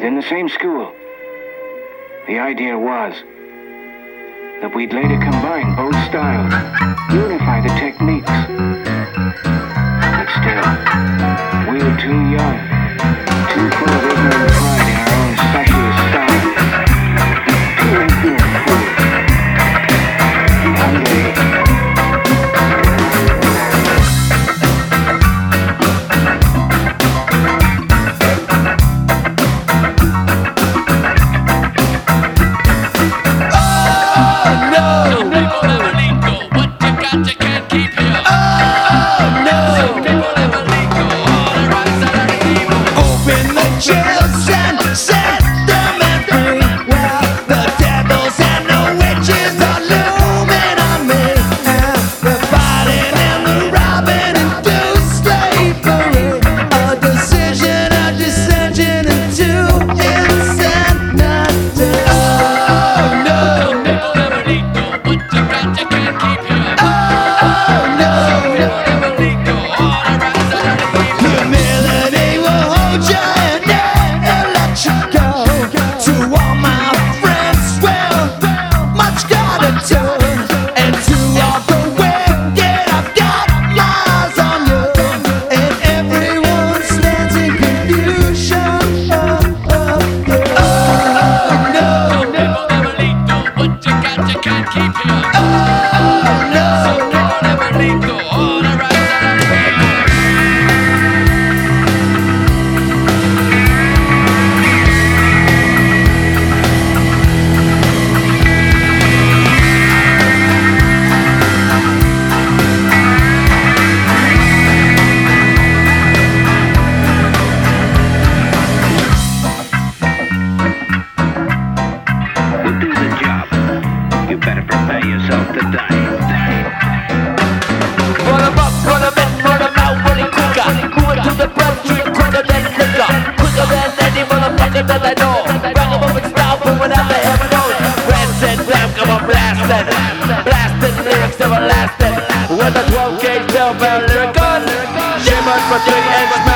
within the same school. The idea was that we'd later combine both styles, unify the techniques. But still, we were too young, too that I know. Rock em style from without the ever known. Come on, blasted. Blasted lyrics everlasting. With a 12 gauge bell lyric gun, Shimmered for three ends.